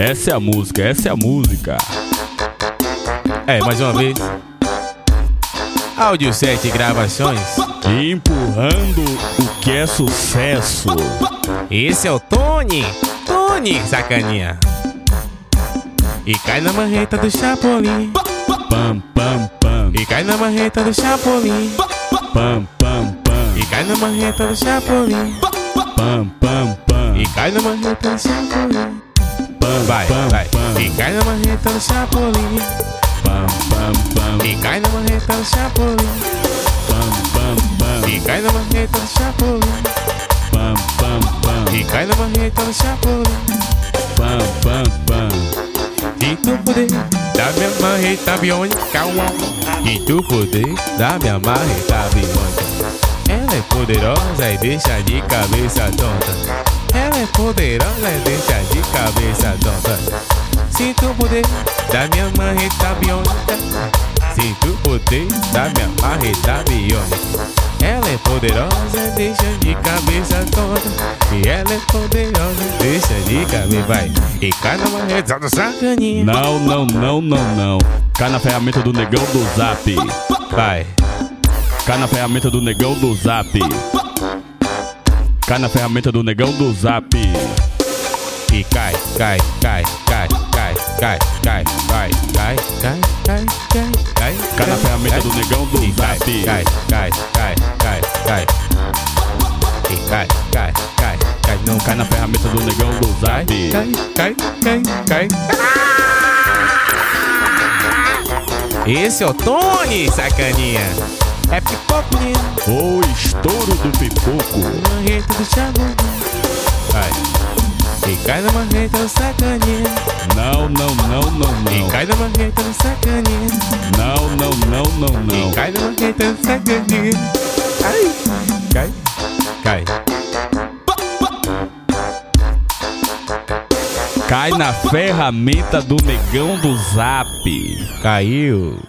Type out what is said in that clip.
Essa é a música, essa é a música. É, mais uma vez. Áudio 7 gravações. Empurrando o que é sucesso. Esse é o Tony. Tony, sacaninha. E cai na marreta do Chapolin. Pam, pam, pam. E cai na marreta do Chapolin. Pam, pam, pam. E cai na marreta do Chapolin. Pam, pam, pam. E cai na marreta do Chapolin. Vai, vai. E cai na marreta do Chapolin. E cai na marreta do Chapolin. E cai na marreta do Chapolin. E cai na marreta do Chapolin. Se tu puder dar minha marreta biônica, Se tu puder dar minha marreta biônica. Ela é poderosa e deixa de cabeça tonta. Poderosa deixa de cabeça tonta. Se tu puder dar minha marreta biônica. Se tu puder dar minha marreta biônica. Ela é poderosa, deixa de cabeça tonta. E ela é poderosa, deixa de cabeça. Vai, e cai na marreta do sacaninha. Não, não, não, não, não. Cai na ferramenta do negão do zap. Vai, Cai na ferramenta do negão do zap. Cai na ferramenta do negão do zap. e cai, cai, cai, cai, cai, cai, cai, cai, cai, cai, cai, cai, cai. Cai na ferramenta do negão do E cai, zap. cai, cai, cai, cai, cai. E cai, cai, cai, cai. Não Cai na ferramenta do negão do cai, zap. cai, cai, cai, cai. Esse é o Tony, sacaninha. É pipoco, menino. O estouro do pipoco. Marreta do Thiago. Vai. E cai na marreta do sacaninha. Não, não, não, não, não. cai na marreta do sacaninha. Não, não, não, não, não. cai na marreta do sacaninha. Ai. Cai. Cai. Cai na ferramenta do negão do zap. Caiu.